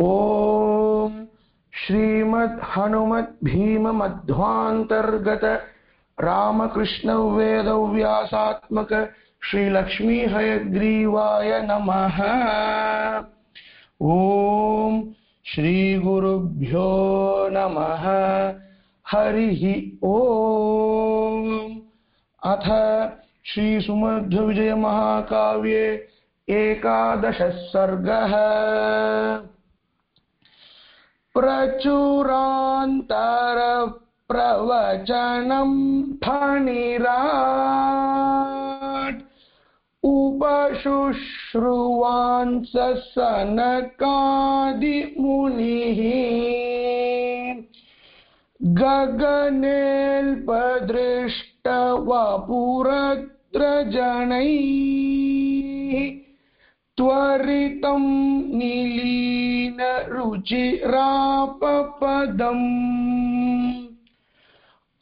ॐ श्रीमद् हनुमत् भीममध्वान्तर्गत रामकृष्णवेदव्यासात्मक श्रीलक्ष्मीहयग्रीवाय नमः। ॐ श्रीगुरुभ्यो नमः। हरिः ॐ। अथ श्रीसुमध्वविजयमहाकाव्ये एकादशः सर्गः। प्रचुरान्तरप्रवचनं फणिराट्। उपशुश्रुवान् स सनकादिमुनिः गगनेऽल्पदृष्टवपुरत्रजनैः त्वरितं निलीनरुचिरापपदम्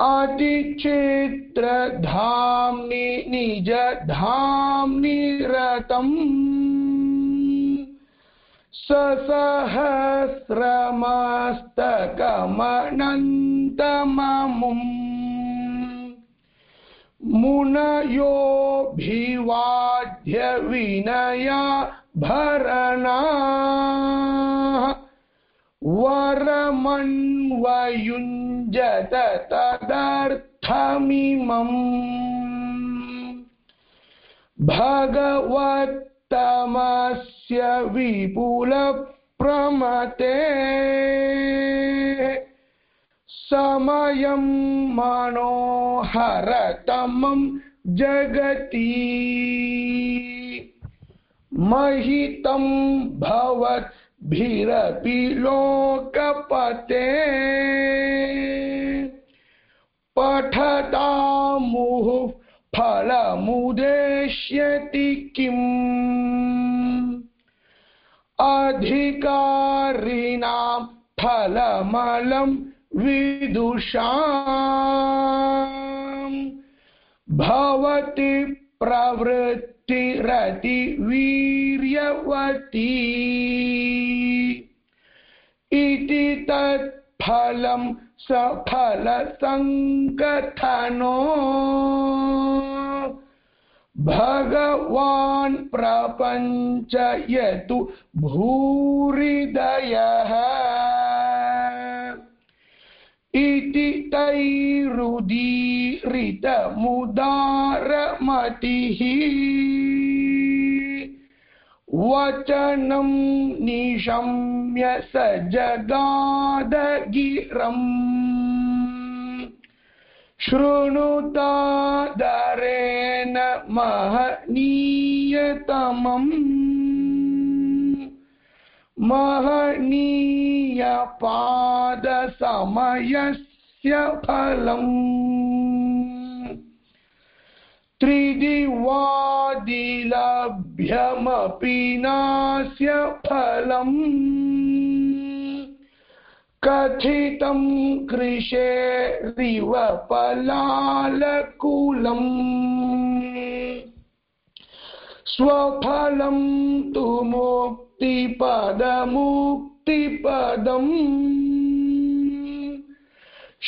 अतिचेत्रधाम्नि निजधाम्नि रतम्। ससहस्रमस्तकमनन्तममुम्। मुनयोऽभिवाद्य विनया भरणा। वरमन्वयुञ्जत तदर्थमिमम्। भगवत्तमस्य विपुलप्रमते। समयं मनोहरतमं जगति। महितं भवद्भिरपि लोकपते पठतामुः फलमुदेश्यति किम्? अधिकारिणां फलमलं विदुषाम् भवति प्रवृत्तिरति वीर्यवती। इति तत्फलं सफलसङ्कथनो। भगवान् प्रपञ्चयतु भूरिदयः। इति तैरुदीरितमुदारमतिः वचनं निशम्य स जगादगिरम् शृणुतादरेण महनीयतमम्। महनीयपादसमयस्य फलम्। त्रिदिवादिलभ्यमपि नास्य फलम्। कथितं कृशेरिव पलालकुलम्। स्वफलं तु मुक्तिपदमुक्तिपदम्।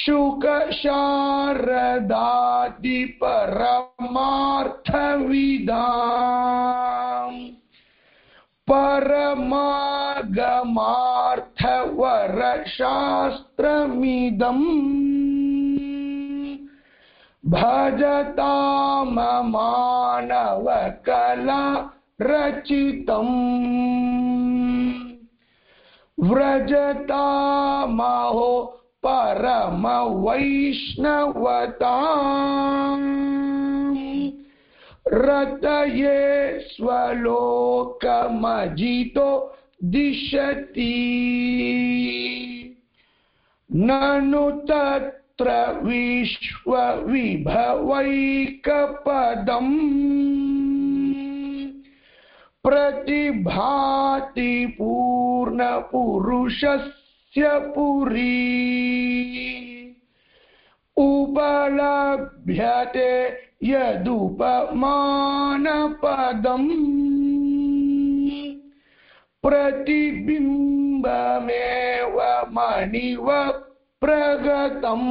शुकशारदादिपरमार्थविदाम् परमागमार्थवरशास्त्रमिदम्। भजताममानवकला रचितम् व्रजतामहो परमवैष्णवता रतये स्वलोकमजितो दिशति। ननु तत्र विश्वविभवैकपदम्। प्रतिभाति पूर्णपुरुषस्य पुरी उपलभ्यते यदुपमानपदम् प्रतिबिम्ब बिम्बमेव मणिव प्रगतम्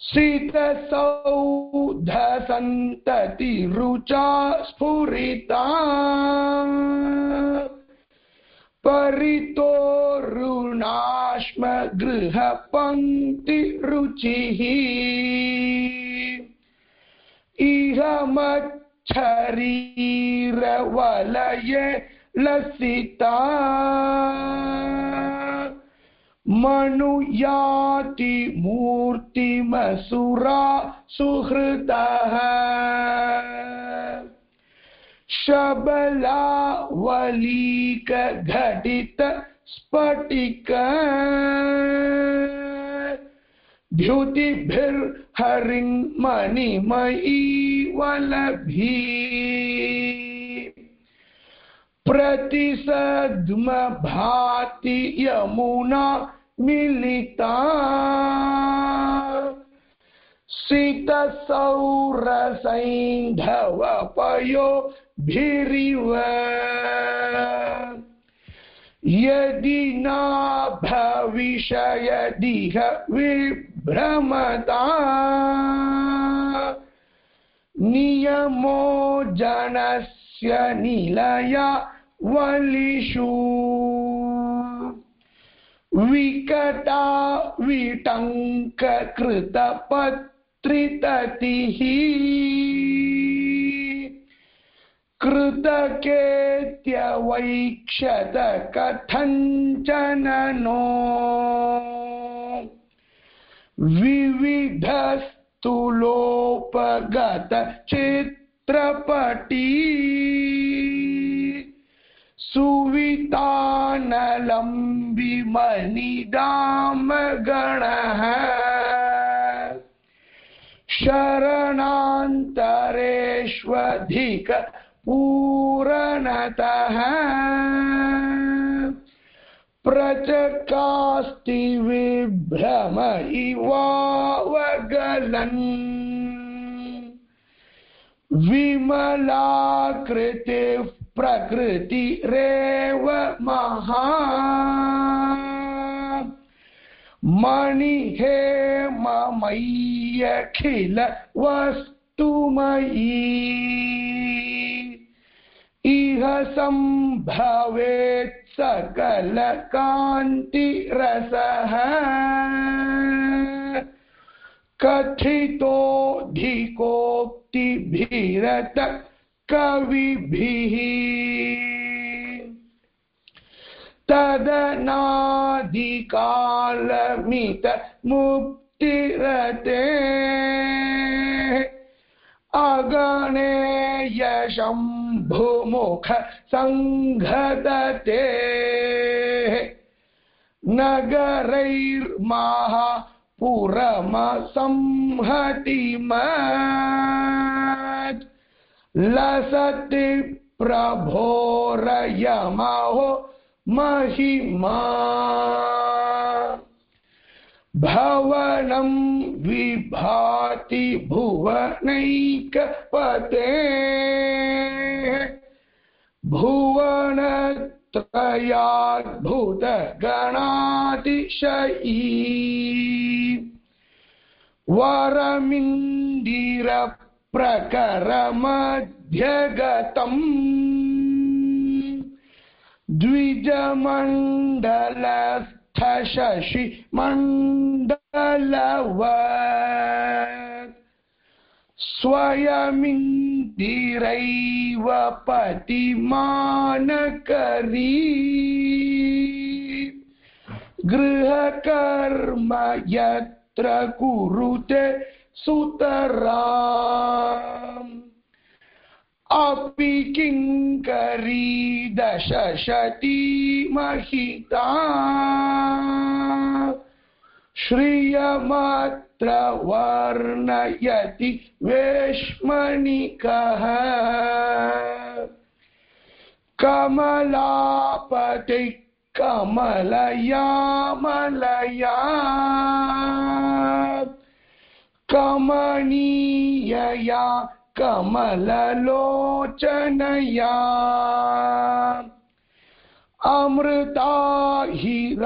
शीतसौधसन्ततिरुचा स्फुरिता परितोरुणाश्म गृहपङ्क्तिरुचिः इह मच्छरीरवलये लसिता। मनुयाति मूर्तिमसुरा सुहृतः शबलावलीक घटित स्फटिक। द्युतिभिर्हरिन्मणिमयी वलभी। प्रतिसद्म भाति यमुना मिलिता। शीतसौरसैन्धवपयो यदि न भविष्यदिह विभ्रमता नियमो जनस्य निलया वलिषु। विकटा विटङ्ककृतपत्रिततिः। कृतकेत्यवैक्षत कथञ्चन नो विविधस्तुलोपगत चित्रपटी। सुवितानलं विमनिदामगणः शरणान्तरेष्वधिक पूरणतः प्रचकास्ति विभ्रम इवावगलन् विमलाकृतिः प्रकृतिरेव महा। मणिहे ममय्यखिल वस्तुमयी सम्भवेत् सकलकान्तिरसः कथितोऽधिकोक्तिभिरत कविभिः तदनादिकालमित मुक्तिरते अगणेय शम्भुमुख सङ्घतते नगरैर्महा पुरमसंहतिमत् लसति प्रभोरयमहो महिमा। भवनं विभाति भुवनैकपते भुवनत्रयाद्भुतगणातिशयी। वरमिन्दिरप्रकरमध्यगतम्। द्विजमण्डलस्थ शशि मण्डलवत्। स्वयमिन्दिरैव पतिमानकरी। गृहकर्म यत्र कुरुते सुतराम्। अपि किङ्करी दशशती महिता? श्रियमत्र वर्णयति वेश्मनिकः कमलापति कमलयामलया? कमनीयया कमललोचनया। अमृता हि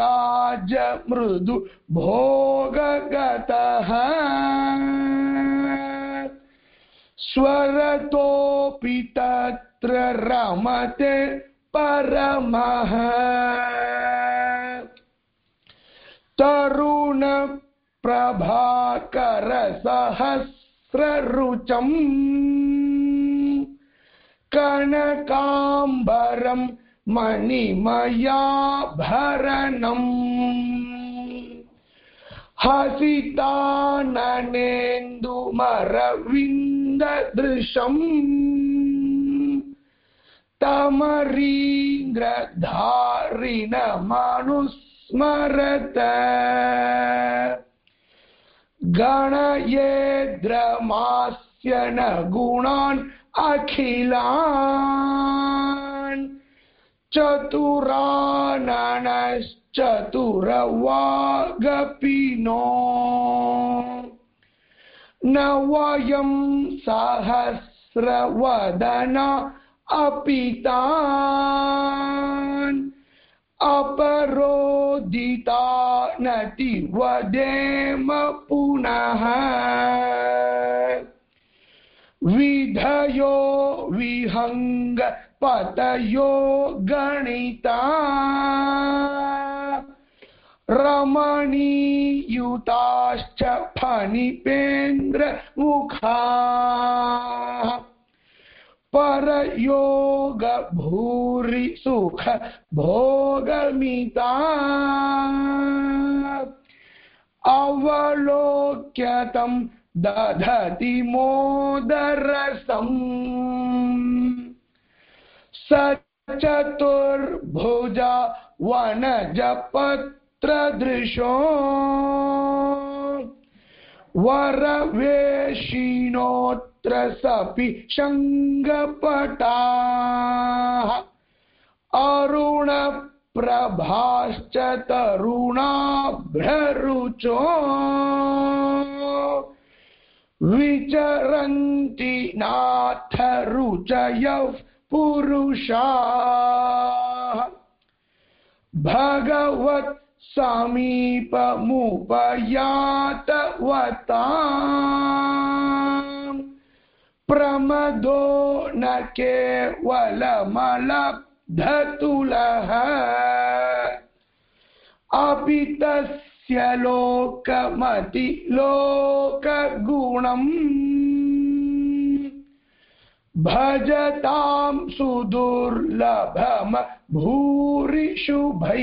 मृदु भोगगतः स्वरतोऽपि तत्र रमते परमः। तरुणप्रभाकरसहस्ररुचम् कनकाम्बरम् मणिमयाभरणम्। हसिताननेन्दुमरविन्ददृशम्। तमरीन्द्रधारिणमनुस्मरत। गणयेद्रमास्य न गुणान् अखिलान् चतुराननश्चतुरवागपिनो। न वयं सहस्रवदना अपि तान् अपरोदिता नति वदेम पुनः। विधयो विहंग पतयो गणिता। रमणीयुताश्च फणिपेन्द्रमुखा परयोग भूरि सुख भोगमिता अवलोक्यतं दधति मोदरसम्। स चतुर्भुजा वनजपत्रदृशो। वरवेशिनोऽत्र सपि शङ्गपटाः अरुणप्रभाश्च तरुणाभ्ररुचो विचरन्ति नाथ रुचयः पुरुषाः। भगवत् समीपमुपयातवता प्रमदो न केवलमलब्धतुलः। अपि तस्य लोकमति लोकगुणम् भजतां सुदुर्लभम भूरिशुभैः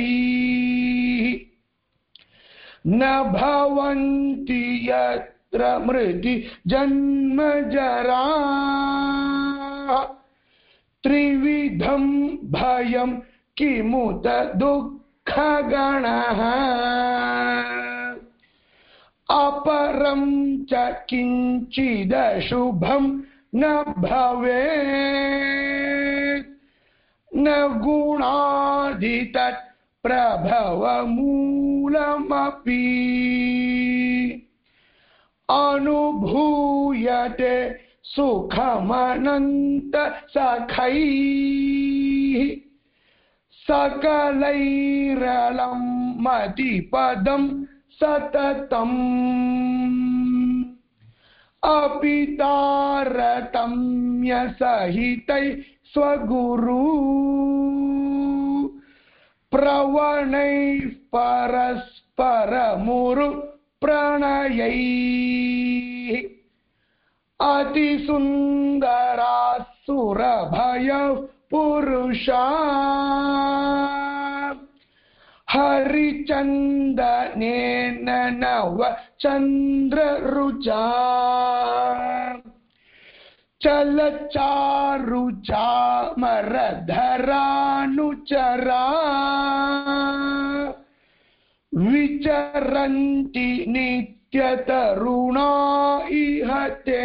न भवन्ति यत्र मृति जन्मजरा त्रिविधं भयं किमुत दुःखगणः। अपरं च किञ्चिदशुभं न भवेत् न गुणादितत् प्रभवमूलमपि। अनुभूयते सुखमनन्त सखैः सकलैरलं मतिपदं सततम्। अपि तारतम्यसहितै स्वगुरु। प्रवणैः परस्परमुरु प्रणयैः अतिसुन्दरासुरभय पुरुषा। हरिचन्दनेन नव चन्द्ररुचा चलचारुचामरधरानुचरा विचरन्ति नित्यतरुणा इहते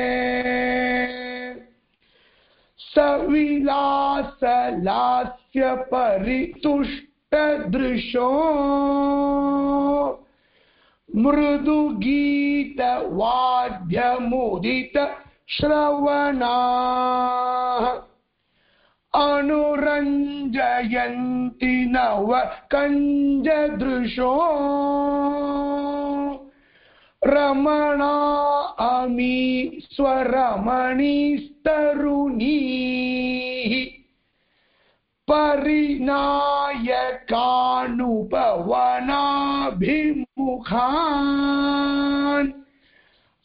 सविलासलास्य परितुष्टदृशो मृदुगीतवाद्यमुदित श्रवणा। अनुरञ्जयन्ति नव कञ्जदृशो। रमणा अमी स्वरमणिस्तरुणीः। परिनायकानुपवनाभिमुखान्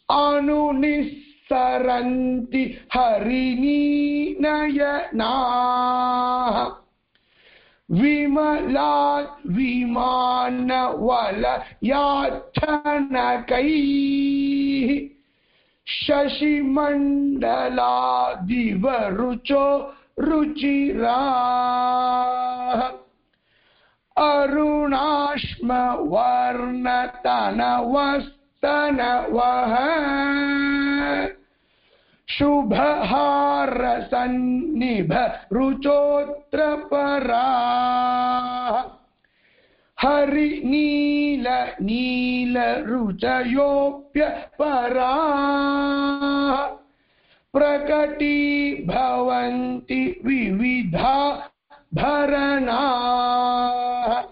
अनुनिस्सरन्ति हरिणी नयनाः विमलात् विमानवलयाच्छनकैः शशिमण्डलादिवरुचो रुचिराः। अरुणाश्मवर्णतनवस्तनवः। शुभहारसन्निभ रुचोऽत्र पराः हरिनील नील रुचयोऽप्य पराः प्रकटी भवन्ति विविधा भरणाः।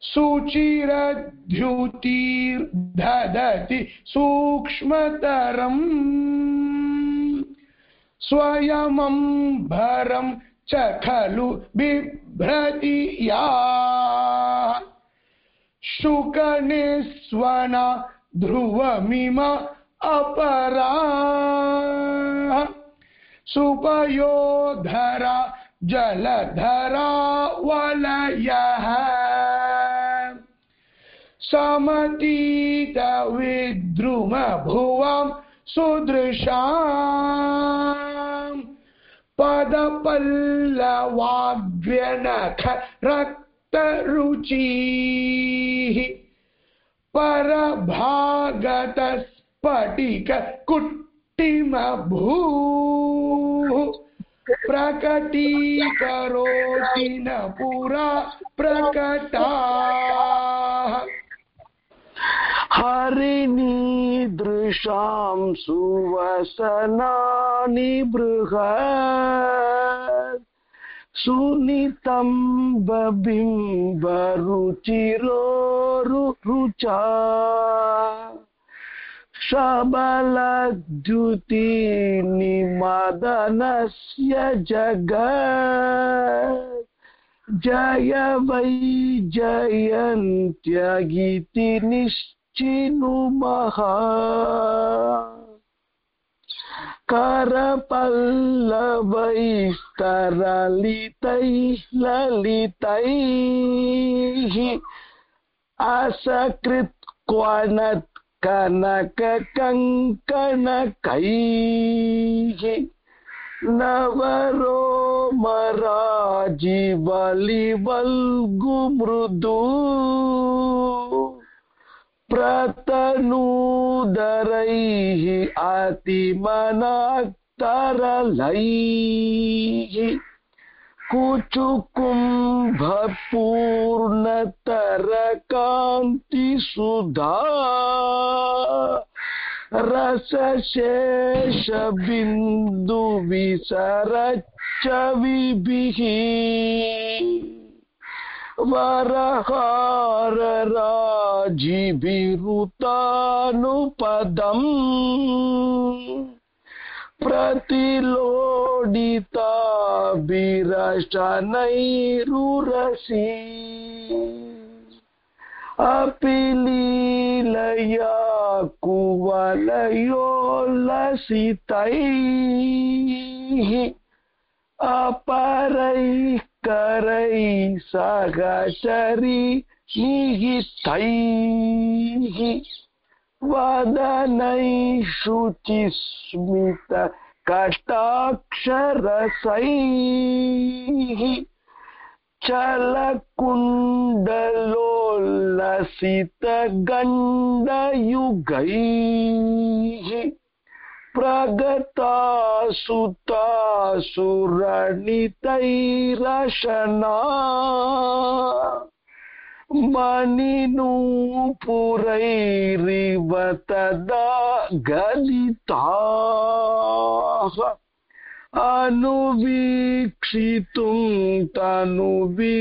सुचिरद्युतिर्दधति सूक्ष्मतरम्। स्वयमम्भरं च खलु बिभ्रति या शुकनिस्वना ध्रुवमिम अपरा सुपयोधरा जलधरा वलयः समतीतविद्रुमभुवं सुदृशाम् पदपल्लवाग्व्यनख रक्तरुचिः परभागतस्फटिक कुट्टिमभूः प्रकटीकरोति न पुरा प्रकटाः। हरिणीदृशां सुवसनानि बृहत्। सुनितं बबिम्बरुचिरोरुचा Sabalat dutini madanas ya jagat Jaya bayi jayan tyagiti nischinu maha. Karapallavai karalitai lalitai. Asakrit kwanat कनककङ्कणकैः नवरोमराजिबलिवल्गुमृदु प्रतनूदरैः अतिमनाक्तरलैः कुचुकुम्भपूर्णतरकान्तिसुधा रसशेषबिन्दुविसरच्च विभिः। वरहारराजिभिरुतानुपदम् प्रतिलोडिता विरशनैरुरसी अपि लीलया कुवलयोल्लसितैः अपरैः करैः सहचरी निहितैः वदनैः शुचिस्मित कटाक्षरसैः चलकुण्डलोल्लसितगण्डयुगैः प्रगतासुतासुरणितैरशना मणिनूपुरैरिव तदा गलिताः अनुवीक्षितुं तनुविलासमिमम्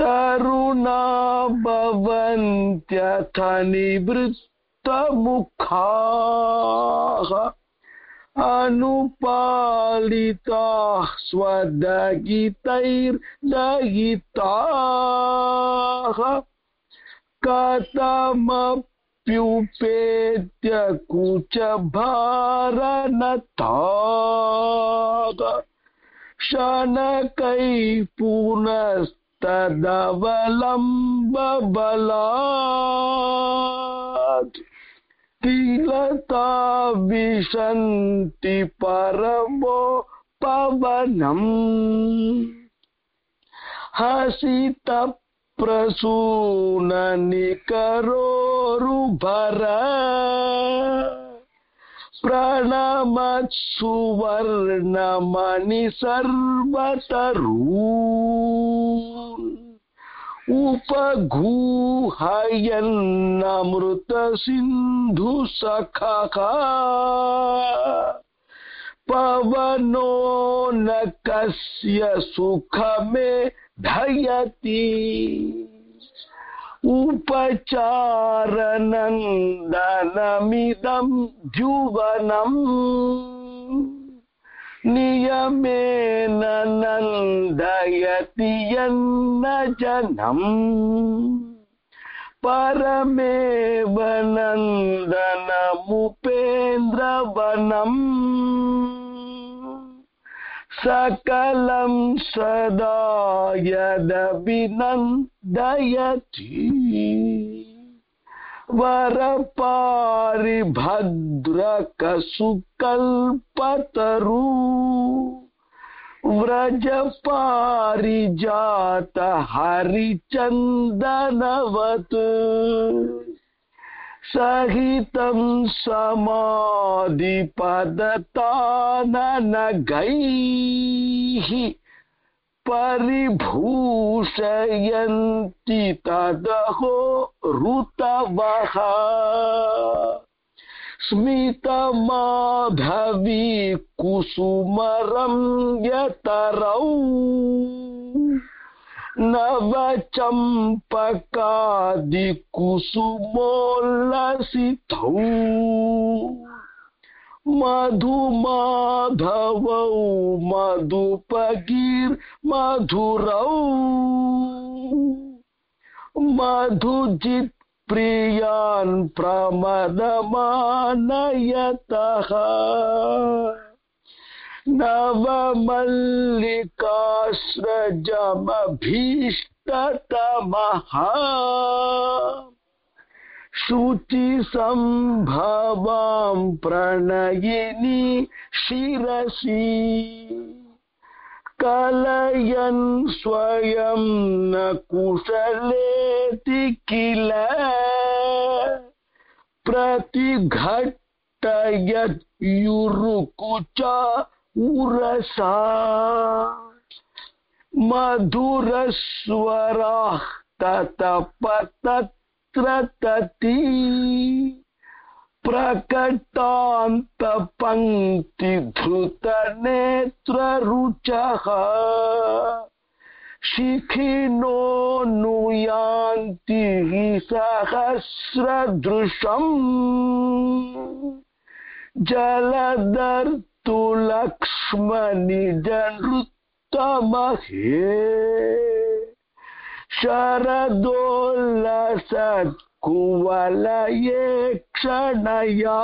तरुणा भवन्त्यथ निवृत्तमुखाः अनुपालिताः स्वदगितैर्दगिताः कथमप्युपेत्य कुचभारनताः शनकैः पुनस्तदवलम्बबलात् तिलता विशन्ति परमो पवनम्। हसित प्रसूननिकरोरुभर प्रणमत्सुवर्णमणि सर्वतरू उपगूहयन्नमृतसिन्धुसखः पवनो न कस्य सुख सुखमे धयति। उपचारनन्दनमिदं द्युवनम्। नियमेन नन्दयति यन्न जनम् परमेव नन्दनमुपेन्द्रवनम् सकलं सदा यदभिनन्दयति। वरपारिभद्रकसुकल्पतरु। व्रजपारिजात हरिचन्दनवत् सहितं समाधिपदताननगैः। परिभूषयन्ति तदहो ऋतवः। स्मितमाधवी कुसुमरं यतरौ नवचम्पकादिकुसुमोल्लसितौ। मधुमाधवौ मधुपगीर्मधुरौ मधुजित् प्रियान् प्रमदमानयतः। नवमल्लिकास्रजमभीष्टतमः शुचिसम्भवां प्रणयिनी शिरसि। कलयन् स्वयं न कुशलेति किल? प्रतिघट्टयद्युरुकुचा उरसा। मधुरस्वराः ततपतत्र तती प्रकटान्तपङ्क्तिधृतनेत्ररुचः। शिखिनो नुयान्ति हि सहस्रदृशम्। जलदर्तु लक्ष्मणिजनृत्तमहे शरदोल्लसत् कुवलये क्षणया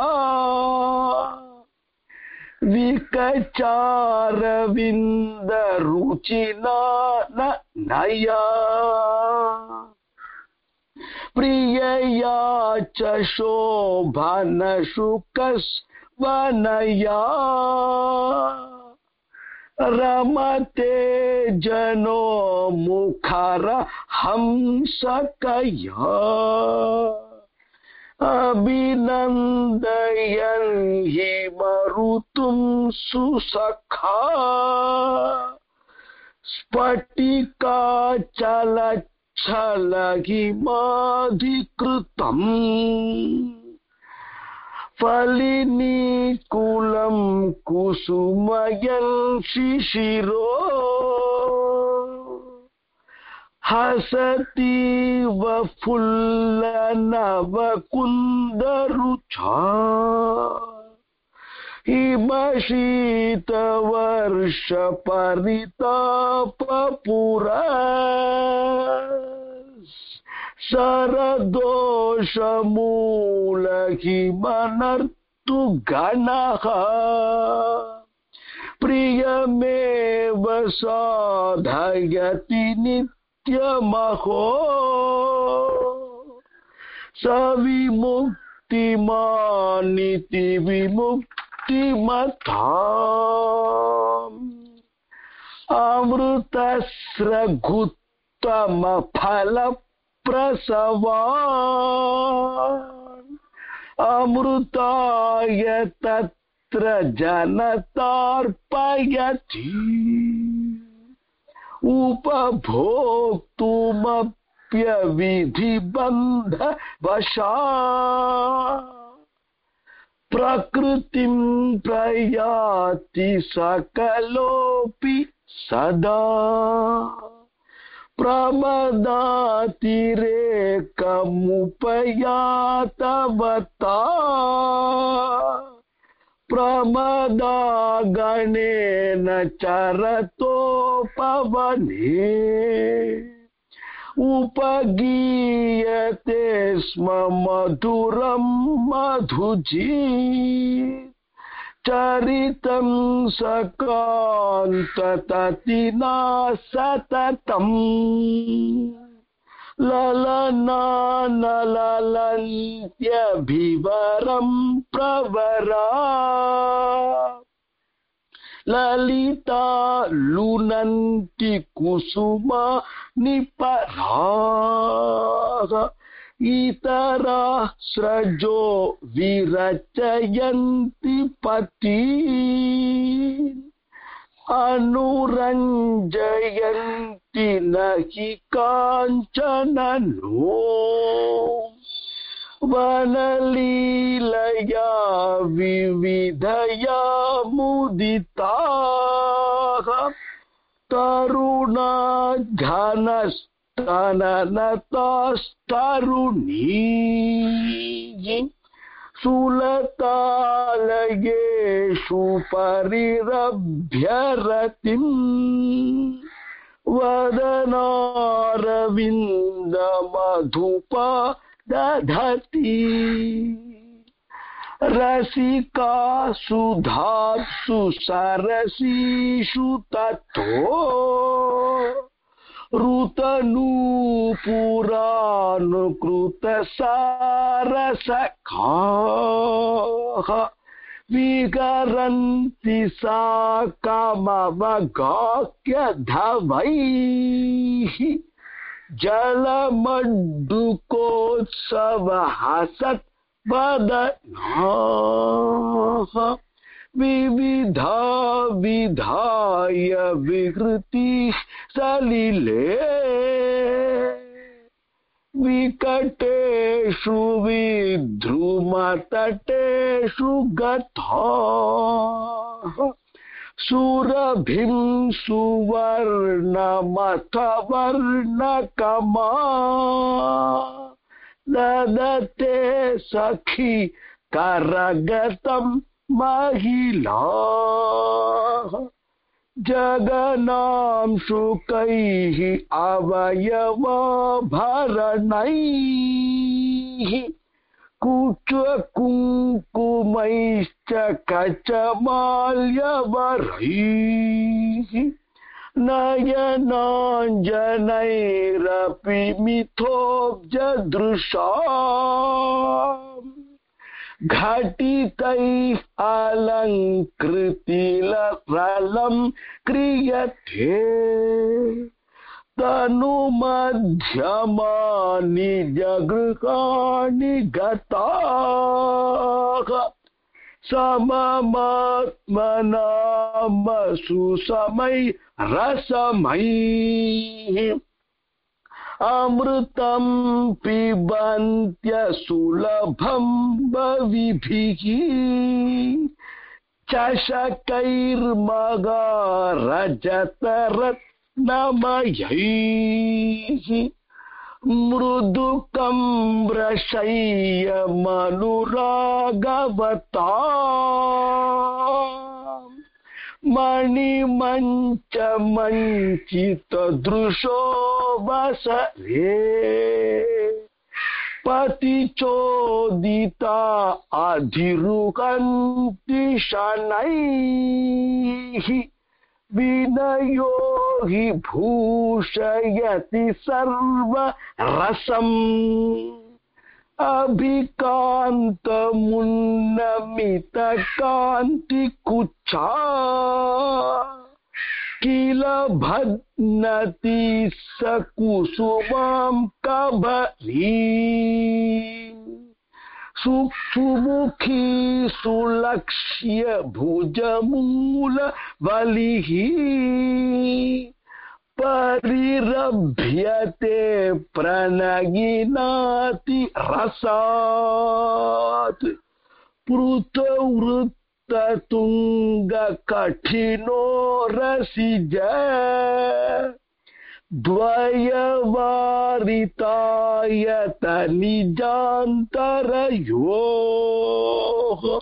विकचारविन्दरुचिना न नया। प्रियया च शोभनशुकस्वनया। रमते जनो मुखर हंसकया अभिनन्दयन् हि मरुतुं सुसखा। स्फटिकाचलच्छलहिमाधिकृतम् फलिनीकुलं कुसुमयन् शिशिरो हसतीव फुल्लनवकुन्दरुचा हिमशीतवर्षपरितापपुरा शरदोषमूलहिमनर्तु गणः प्रियमेव साधयति नित्यमहो। स विमुक्तिमानिति विमुक्तिमथा अमृतस्रघुत्तमफलप्रसवान् अमृताय तत्र जनतार्पयति। उपभोक्तुमप्यविधिबन्धवशा प्रकृतिं प्रयाति सकलोऽपि सदा। प्रमदातिरेकमुपयातवता प्रमदागणेन चरतोपवने उपगीयते स्म मधुरं मधुजी। चरितं सकान्तततिना सततम् ललनानललन्त्यभिवरं प्रवरा। ललिता लुनन्ति कुसुमा निपराः इतरा स्रजो विरचयन्ति पती। अनुरञ्जयन्ति न हि काञ्चन नो वनलीलया विविधया मुदिताः। तरुणा घनस्तननतास्तरुणी सुलतालयेषु परिरभ्यरतिम् वदनारविन्दमधुपा दधति रसिका सुधासु सरसीषु ततो। ऋतनूपुरानुकृतसारसखाः विकरन्ति सा कामवगाह्यधवैः जलमड्डुकोत्सवः सत्वदनाः विविधा विधाय विहृतिः सलिले। विकटेषु विध्रुमतटेषु गताः सुरभिं सुवर्णमथ वर्णकमा ददते सखी करगतं महिलाः। जगनां शुकैः अवयवभरणैः कुचकुङ्कुमैश्च कचमाल्यवरैः। नयनाञ्जनैरपि मिथोऽब्जदृशा घटितैः अलङ्कृतिलप्रलं क्रियते। तनुमध्यमानि जगृहाणि गताः। सममात्मनामसु समै रसमैः। अमृतं पिबन्त्य सुलभं बविभिः चषकैर्मगा रजतरत्नमयैः मृदुकं रशय्यमनुरागवता मणिमञ्च मञ्चितदृशो वसरे पतिचोदिता अधिरुहन्ति शनैः। विनयो हि भूषयति सर्वरसम्। अभिकान्तमुन्नमितकान्तिकुच्छा किल भग्नति स कुसुमां कबरी। सुमुखी सुलक्ष्य भुजमूल बलिः परिरभ्यते प्रणगिनाति रसात्। पृथवृत्ततुङ्गकठिनो रसिज द्वयवारितायत निजान्तरयोः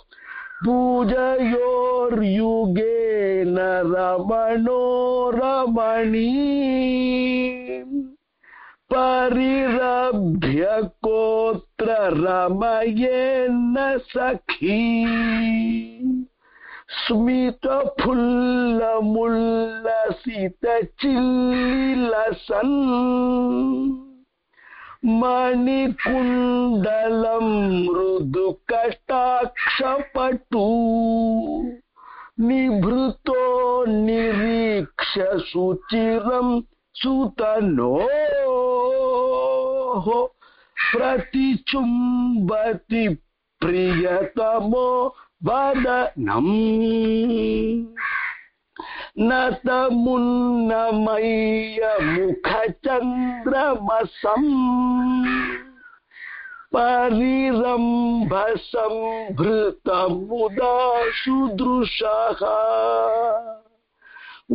पूजयोर्युगेन रमणो रमणी। परिरभ्य कोत्र रमयेन्न सखी। स्मितफुल्लमुल्लसितचिल्लसन् मणिकुण्डलं मृदुकटाक्षपटु। निभृतो निरीक्ष सुचिरं सुतनोः। प्रतिचुम्बति प्रियतमो वदनम्। न तमुन्नमय्य मुखचन्द्रमसम् परिरम्भसम्भृतमुदा सुदृशः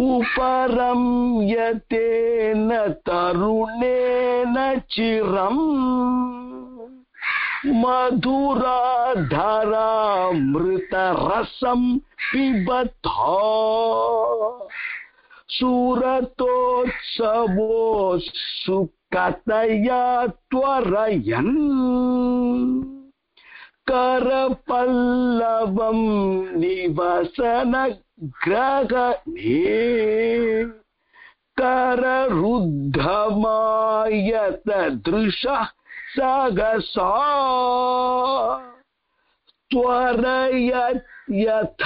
उपरं यतेन तरुणेन चिरम् मधुराधरामृतरसं पिबथ। सुरतोत्सवो सुकतया त्वरयन्। करपल्लवं निवसनग्रहणे। कररुद्धमायत दृशः सगसा। त्वरयत् यथ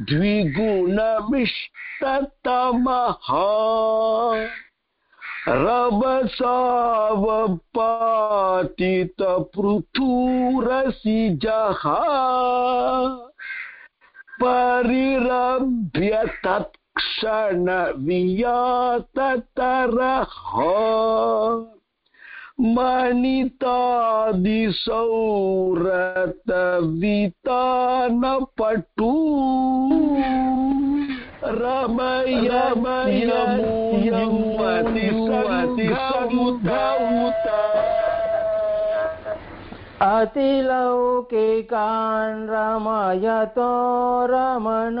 द्विगुणमिष्टतमः रवसावपातितपृथुरसिजः परिरभ्य तत्क्षणवियाततरः मणितादिसौरतवितानपटु रमयमयमति समुधौत अतिलौकिकान् रमयतो रमणान्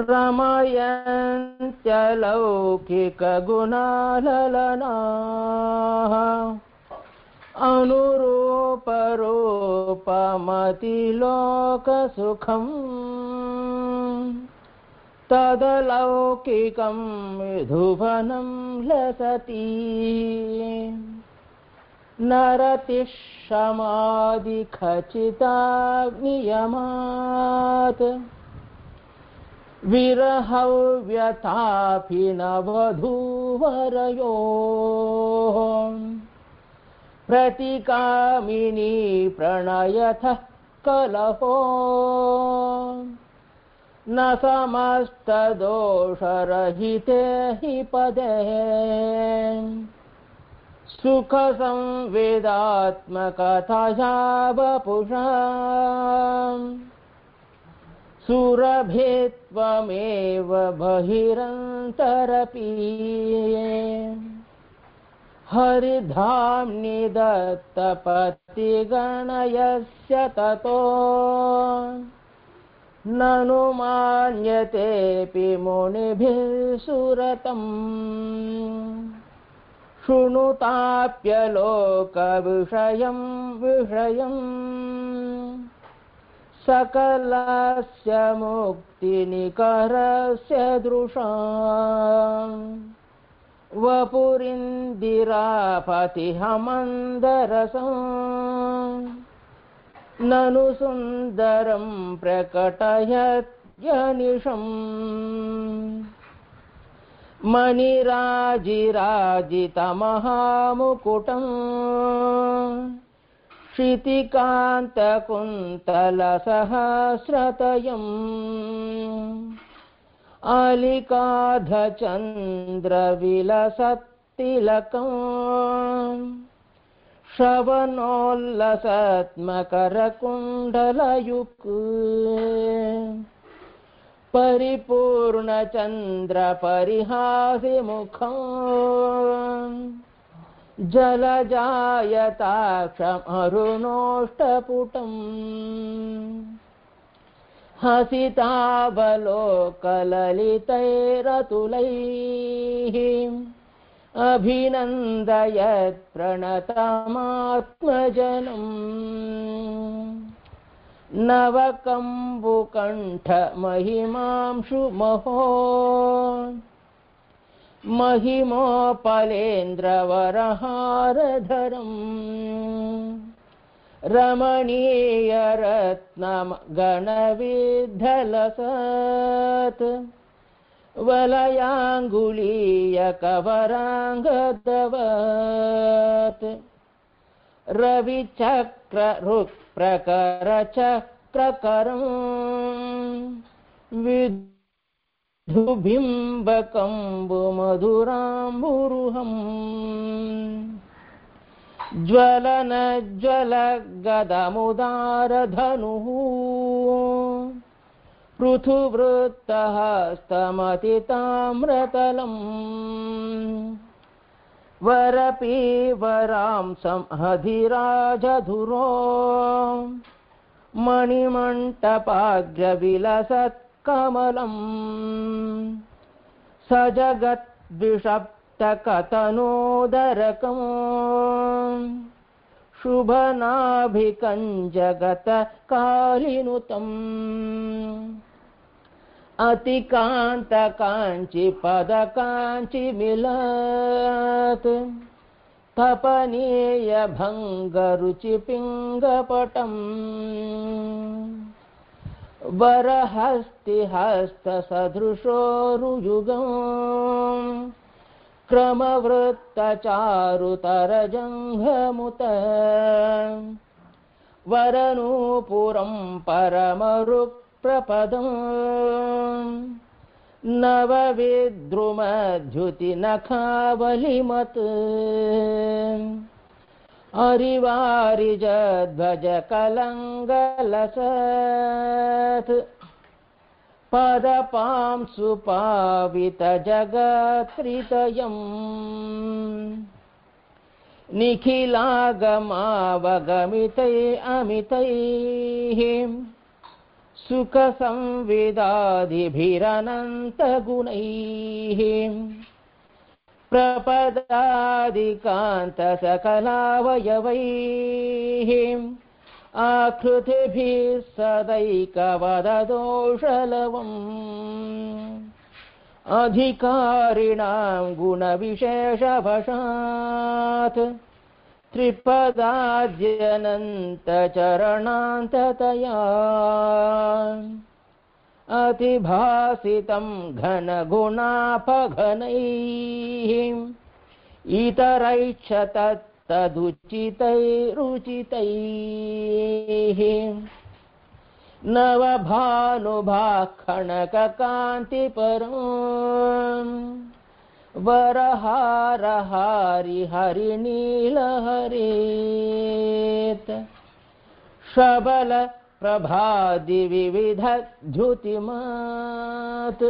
रमयन्त्यलौकिकगुणाललनाः अनुरूपरूपमतिलोकसुखम्। तदलौकिकं विधुवनं लसति। नरतिशमादिखचिताग्नियमात् विरहव्यथापि न वधूवरयोः प्रतिकामिनी प्रणयथः कलहो। न समस्तदोषरहिते हि पदे। सुखसंवेदात्मकथया वपुषा सुरभित्वमेव बहिरन्तरपि। हरिधाम्नि दत्तपतिगणयस्य ततो। ननु मान्यतेऽपि मुनिभिः शृणुताप्यलोकविषयं विषयम् सकलस्य मुक्तिनिकरस्य दृशा वपुरिन्दिरापतिहमन्दरसम्। ननु सुन्दरं प्रकटयत्यनिशम्। मणिराजिराजितमहामुकुटम् क्षितिकान्तकुन्तलसहस्रतयम्। अलिकाधचन्द्रविलसत्तिलकम्। श्रवणोल्लसत्मकरकुण्डलयुक्। परिपूर्णचन्द्रपरिहासिमुखम् जलजायताक्षमरुणोष्टपुटम्। हसितावलोकललितैरतुलैः अभिनन्दयत् प्रणतमात्मजनम् नवकम्बुकण्ठमहिमांशुमहो महिमोपलेन्द्रवरहारधरम्। रमणीयरत्नगणविद्धलसत् वलयाङ्गुलीयकवराङ्गदवत्। रविचक्ररुक्प्रकरचक्रकरम्। विद् विधुबिम्बकम्बुमधुराम्बुरुहम् ज्वलनज्वलगदमुदारधनुः। पृथुवृत्तहस्तमतिताम्रतलम्। वरपीवरांसं हधिराजधुरो मणिमण्टपाग्रविलसत्कमलम् स जगद्विषप्तकतनोदरकम् शुभनाभिकञ्जगतकालिनुतम्। अतिकान्तकाञ्चिपदकाञ्चिमिलत्। तपनीयभङ्गरुचिपिङ्गपटम् वरहस्ति रहस्तिहस्तसदृशोरुयुगम् क्रमवृत्तचारुतरजङ्घमुत वरनूपुरं परमरुप्रपदम् नवविद्रुमध्युतिनखावलिमत् अरिवारिजध्वजकलङ्गलसत्। पदपां सुपावितजगत्रितयम् निखिलागमावगमितै अमितैः। सुखसंविदादिभिरनन्तगुणैः प्रपदादिकान्तसकलावयवैः आकृतिभिः सदैकवददोषलवम् अधिकारिणां गुणविशेषवशात् त्रिपदाद्यनन्तचरणान्ततया अतिभासितं घनगुणापघनैः। इतरैश्च तत्तदुचितैरुचितैः वरहारहारि हरिनीलहरेत् शबल प्रभादिविविधद्युतिमात्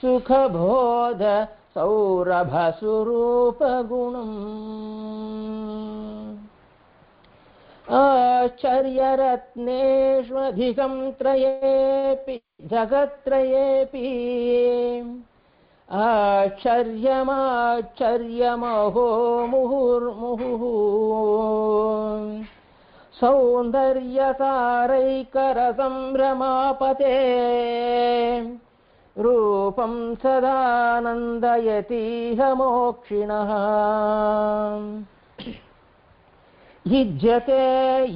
सुखबोध सौरभस्वरूपगुणम्। आश्चर्यरत्नेष्वधिकं त्रयेऽपि जगत्त्रयेऽपि। आश्चर्यमाश्चर्यमहो मुहुर्मुहुः सौन्दर्यसारैकरसम्भ्रमापते रूपं सदानन्दयतीह मोक्षिणः। युज्यते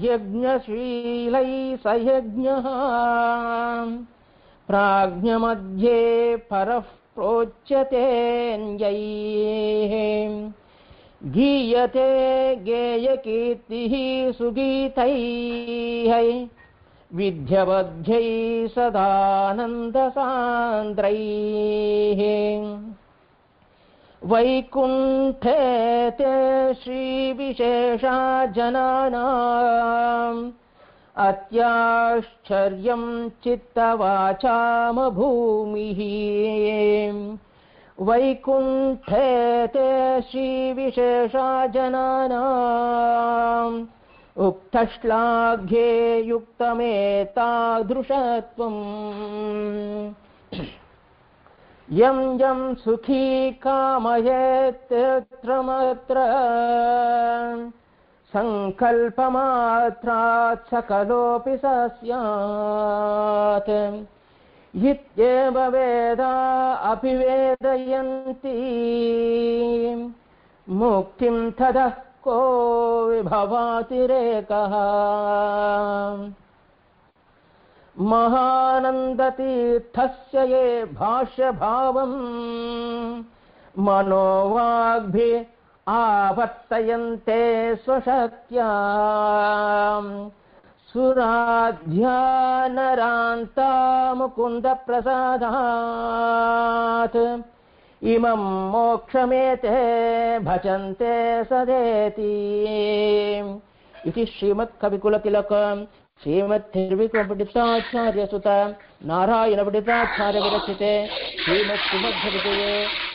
यज्ञशीलै स यज्ञः प्राज्ञमध्ये परः प्रोच्यतेऽन्यैः गीयते गेयकीर्तिः सुगीतैः। विध्यवद्यै सदानन्दसान्द्रैः। वैकुण्ठे ते श्रीविशेषा जनानाम् अत्याश्चर्यं चित्तवाचामभूमिः वैकुण्ठे ते श्रीविशेषा जनानाम् उक्तश्लाघ्ये युक्तमेतादृशत्वम्। यं यं सुखी कामयेत्यत्रमत्र। सङ्कल्पमात्रात् सकलोऽपि स स्यात्। इत्येव वेदा अभिवेदयन्ति। मुक्तिं ततः को विभवातिरेकः महानन्दतीर्थस्य ये भाष्यभावम् मनोवाग्भि आवर्तयन्ते स्वशक्त्या सुराध्यानरान्ता मुकुन्दप्रसादात् इमं मोक्षमेते भजन्ते सदेति। इति श्रीमत्कविकुलतिलक, श्रीमद्धिर्विक्रमपण्डिताचार्यसुत नारायणपण्डिताचार्यविरचिते श्रीमत्सुमध्वविजये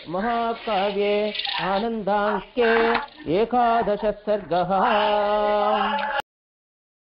महाकाव्ये आनन्दाङ्के एकादशः सर्गः